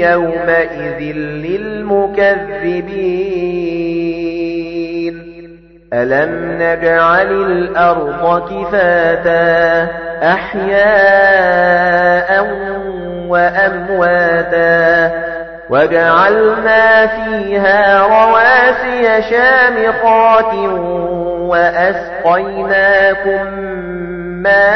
يومئذ للمكذبين. ألم نجعل الأرض كفاتا؟ أحياء وأمواتا. وجعلنا فيها رواسي شامخات وأسقيناكم ماء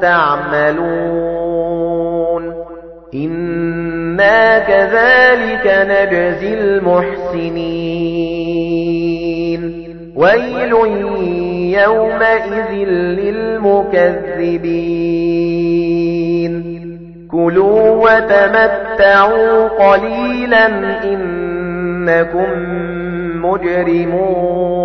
تعملون إنا كذلك نجزي المحسنين ويل يومئذ للمكذبين كلوا وتمتعوا قليلا إنكم مجرمون